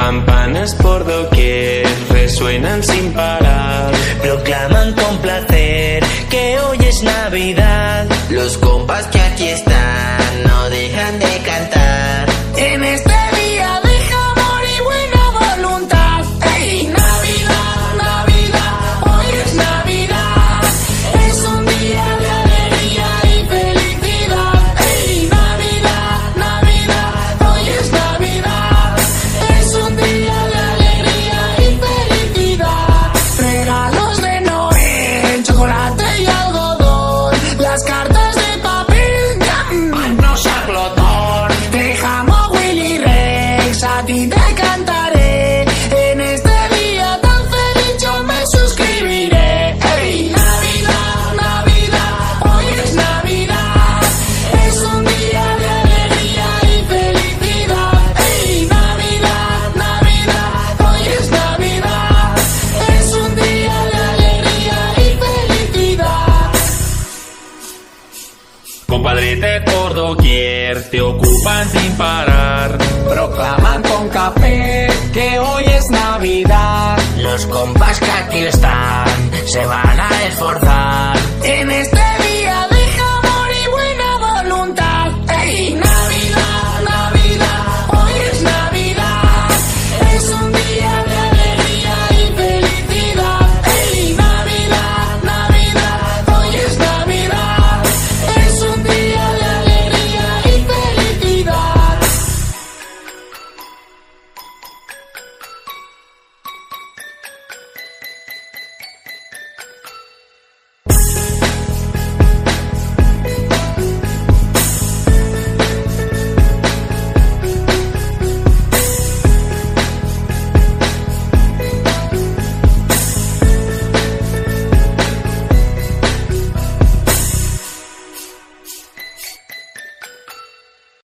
campanas por doquier resuenan sin parar. Proclaman con placer que hoy es Navidad. Los compas que aquí están no dejan de cantar. Compadrete por doquier te ocupan sin parar. Proclaman con café que hoy es Navidad. Los compas que aquí están se van a esforzar. En este